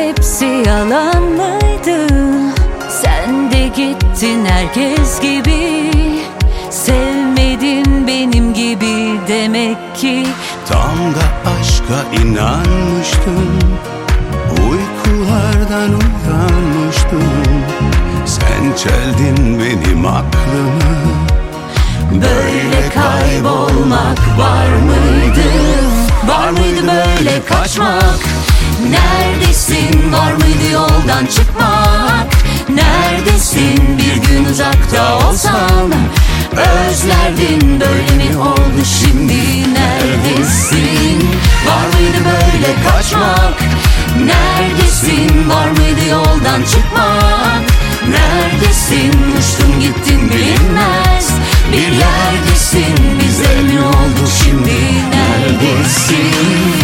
hepsi yalan mıydı? Sen de gittin herkes gibi Sevmedin benim gibi demek ki Tam da aşka inanmıştım Uykulardan uyanmıştım Sen çeldin benim aklımı Böyle kaybolmak var mıydı? Var mıydı böyle kaçmak? Neredesin? Var mıydı yoldan çıkmak? Neredesin? Bir gün uzakta olsam Özlerdin böyle mi oldu şimdi? Neredesin? Var mıydı böyle kaçmak? Neredesin? Var mıydı yoldan çıkmak? Neredesin? Uçtun gittin bilinmez Bir yerdesin bize ne oldu şimdi? Neredesin?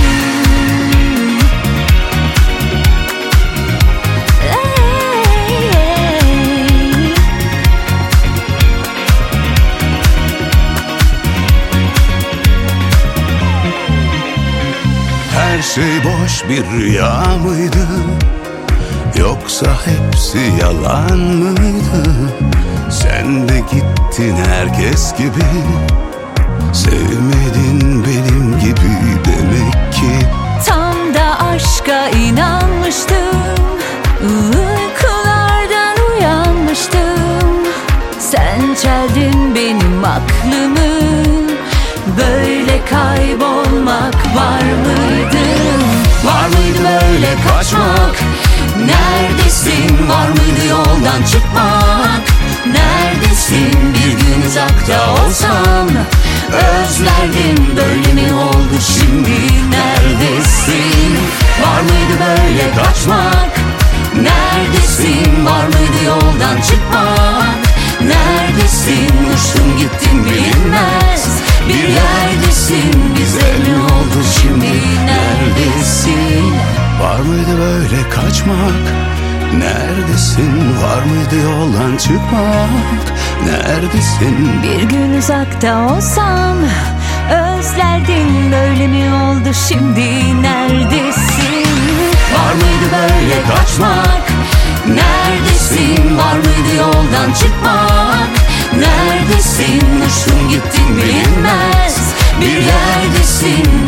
Her şey boş bir rüya mıydı? Yoksa hepsi yalan mıydı? Sen de gittin herkes gibi. Sevmedin benim gibi demek ki. Tam da aşka inanmıştım. Uykulardan uyanmıştım. Sen çeldin benim aklımı. Böyle kaybolmak var kaçmak? Neredesin? Var mıydı yoldan çıkmak? Neredesin? Bir gün uzakta olsam Özlerdim böyle mi oldu şimdi? Neredesin? Var mıydı böyle kaçmak? Neredesin? Var mıydı yoldan çıkmak? Neredesin? Uçtun gittin bilinmez Bir yerdesin bize ne oldu şimdi? Neredesin? Var mıydı böyle kaçmak? Neredesin? Var mıydı yoldan çıkmak? Neredesin? Bir gün uzakta olsam Özlerdin böyle mi oldu şimdi neredesin? Var mıydı böyle kaçmak? Neredesin? Var mıydı yoldan çıkmak? Neredesin? Uçtun gittin bilinmez Bir yerdesin